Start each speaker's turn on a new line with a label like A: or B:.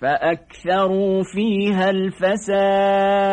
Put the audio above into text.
A: فأكثروا فيها الفساد.